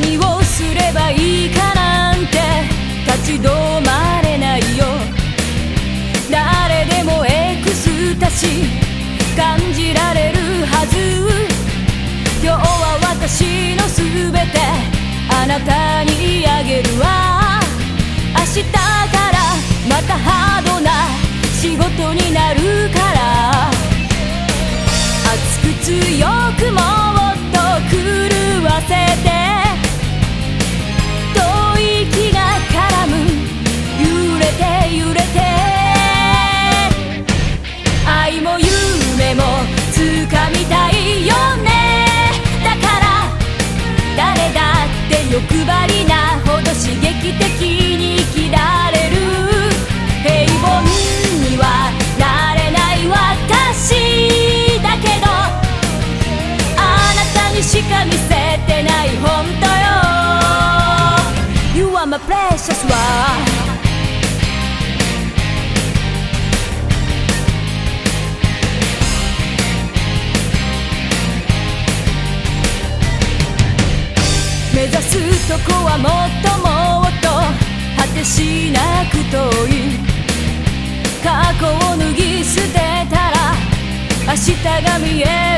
何をすればいいかなんて立ち止まれないよ。誰でもエクスタシー。感じられるはず。今日は私のすべて。あなたにあげるわ。明日からまたハードな仕事になるから。熱く強くもっと狂わせて。か見せてない本当よ。You are my precious one 目指すとこはもっともっと果てしなく遠い。過去を脱ぎ捨てたら明日が見える。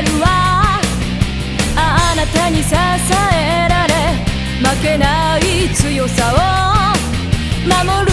ない強さを守る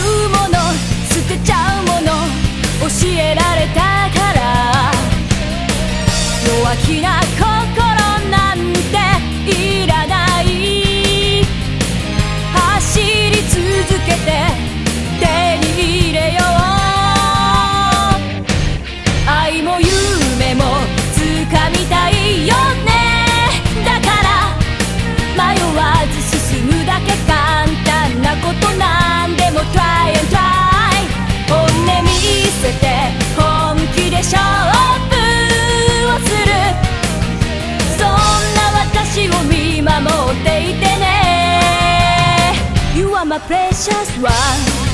precious one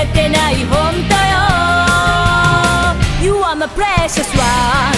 か見せてない本当よ You are my precious one